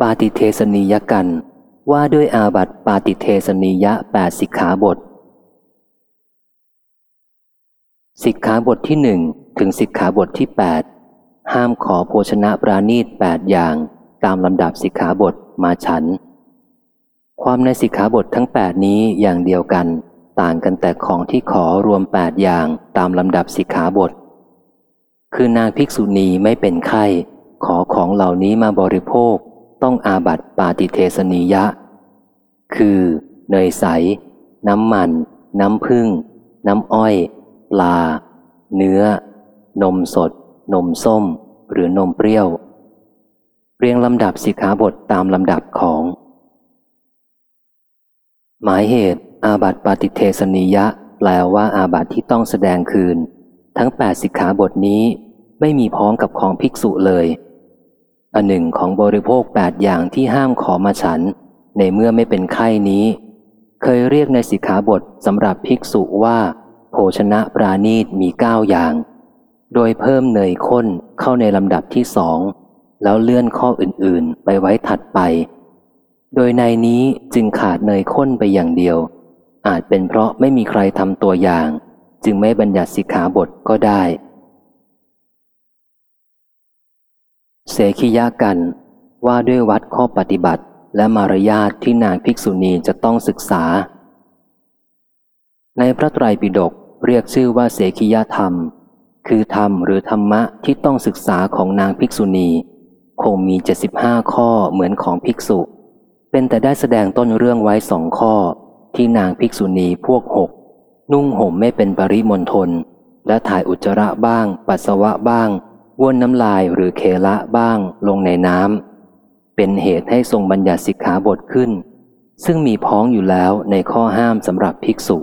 ปาติเทสนียกัน ว่าด้วยอาบัติปาติเทสนียะแปดสิกขาบท สิกขาบทที่หนึ่งถึงสิกขาบทที่แปดห้ามขอโภชนะปราณีตแปดอย่างตามลำดับสิกขาบทมาฉัน ความในสิกขาบททั้งแปดนี้อย่างเดียวกัน ต่างกันแต่ของที่ขอรวมแปดอย่างตามลำดับสิกขาบท คือนางภิกษุณีไม่เป็นไข้ ขอของเหล่านี้มาบริโภค ต้องอาบัติปาติเทสนียะ คือ เนยใส น้ำมัน น้ำพึ่งน้ำอ้อย ปลา เนื้อ นมสด นมส้ม หรือนมเปรี้ยว เรียงลำดับสิกขาบทตามลำดับของ หมายเหตุ อาบัติปาติเทสนียะ แปลว่าอาบัติที่ต้องแสดงคืน ทั้งแปดสิกขาบทนี้ไม่มีพ้องกับของภิกษุเลย อันหนึ่งของบริโภคแปดอย่างที่ห้ามขอมาฉัน ในเมื่อไม่เป็นไข้นี้ เคยเรียกในสิกขาบทสำหรับภิกษุว่า โภชนะปราณีตมีเก้าอย่าง โดยเพิ่มเนยข้นเข้าในลำดับที่สอง แล้วเลื่อนข้ออื่นๆ ไปไว้ถัดไป โดยในนี้จึงขาดเนยข้นไปอย่างเดียว อาจเป็นเพราะไม่มีใครทำตัวอย่าง จึงไม่บัญญัติสิกขาบทก็ได้ เสขียากัน ว่าด้วยวัดข้อปฏิบัติ และมารยาทที่นางภิกษุณีจะต้องศึกษา ในพระไตรปิฎกเรียกชื่อว่าเสขียธรรม คือธรรมหรือธรรมะที่ต้องศึกษาของนางภิกษุณี คงมี 75 ข้อเหมือนของภิกษุ เป็นแต่ได้แสดงต้นเรื่องไว้สองข้อ ที่นางภิกษุณีพวกหกนุ่งห่มไม่เป็นปริมณฑลและถ่ายอุจจาระบ้าง ปัสสาวะบ้าง ว้วนน้ำลายหรือเคละบ้างลงในน้ำเป็นเหตุให้ทรงบัญญัติสิกขาบทขึ้น ซึ่งมีพ้องอยู่แล้วในข้อห้ามสำหรับภิกษุ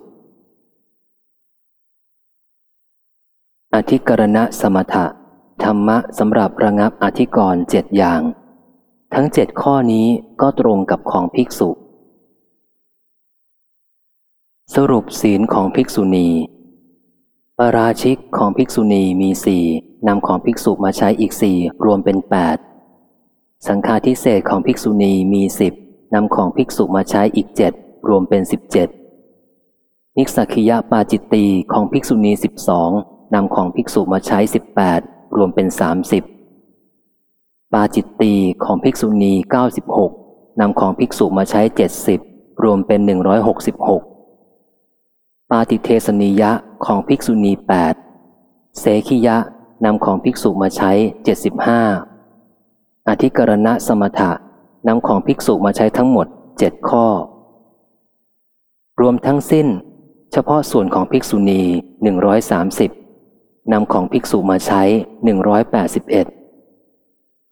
อธิกรณะสมถะ ธรรมะสำหรับระงับอธิกรณ์เจ็ดอย่าง ทั้งเจ็ดข้อนี้ก็ตรงกับของภิกษุ สรุปศีลของภิกษุณีปราชิกของภิกษุณีมีสี่ นำของภิกษุมาใช้อีกสี่รวมเป็นแปดสังฆาทิเศษของภิกษุณีมีสิบนำของภิกษุมาใช้อีกเจ็ดรวมเป็นสิบเจ็ดนิสักิยะปาจิตตีของภิกษุณีสิบสองนำของภิกษุมาใช้สิบแปดรวมเป็นสามสิบปาจิตตีของภิกษุณีเก้าสิบหกนำของภิกษุมาใช้เจ็ดสิบรวมเป็นหนึ่งร้อยหกสิบหกปาติเทสนิยะของภิกษุณีแปดเสขิยะ นำของภิกษุมาใช้เจ็ดสิบห้าอธิกรณะสมถะนำของภิกษุมาใช้ทั้งหมดเจ็ดข้อ รวมทั้งสิ้น เฉพาะส่วนของภิกษุณีหนึ่งร้อยสามสิบนำของภิกษุมาใช้หนึ่งร้อยแปดสิบเอ็ด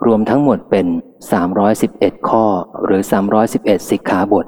รวมทั้งหมดเป็นสามร้อยสิบเอ็ดข้อหรือสามร้อยสิบเอ็ดสิกขาบท